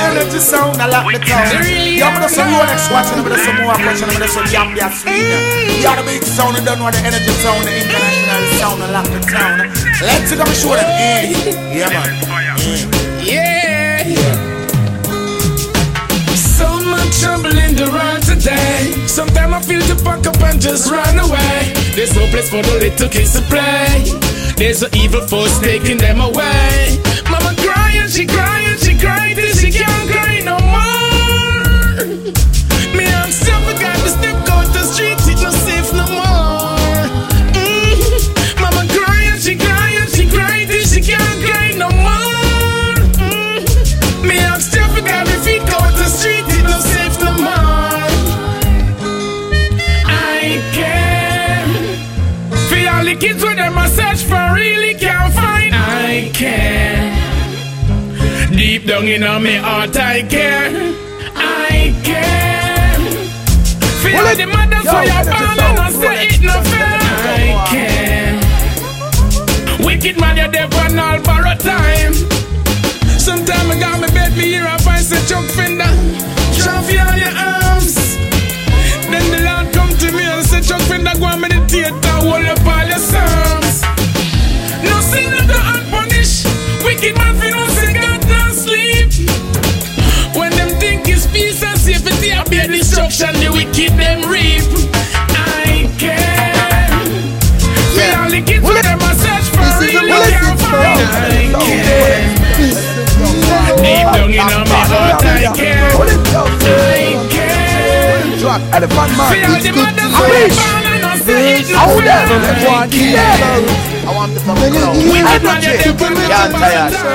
energy sound, I lock the town. Yeah, I'm gonna some Rolex watching, I'm gonna some more watching, I'm gonna some Gambia swinging. Yeah, the big sound, you don't know the energy sound, the international sound, I lock the town. Let's go, and show them. Eh. Yeah, man. Yeah. So much trouble in the road today. Sometimes I feel to pack up and just run away. There's no place for the little kids to play. There's an evil force taking them away. Mama crying, she crying the kids with them a search for really can't find. I care. Deep down in my heart, I care. I care. For Well, it- the mothers Yo, for your energy and I say it no fair. I care. Wicked man, you're there for all borrow time. Sometime I got me bed, me hear a voice say Chuck Fenda. Wicked man fi no say God don't sleep. When them think it's peace and safety, I be destruction. The wicked them reap. I care. All the kids Well, with them a search for This is the can't find. I care. Deep down in my heart, I care. Hold it down. I care. Elephant man. It's good to for your wish. ball and I say it no Out fair. there. I care. I want to come Wicked man, you're there for Can't all tire. time.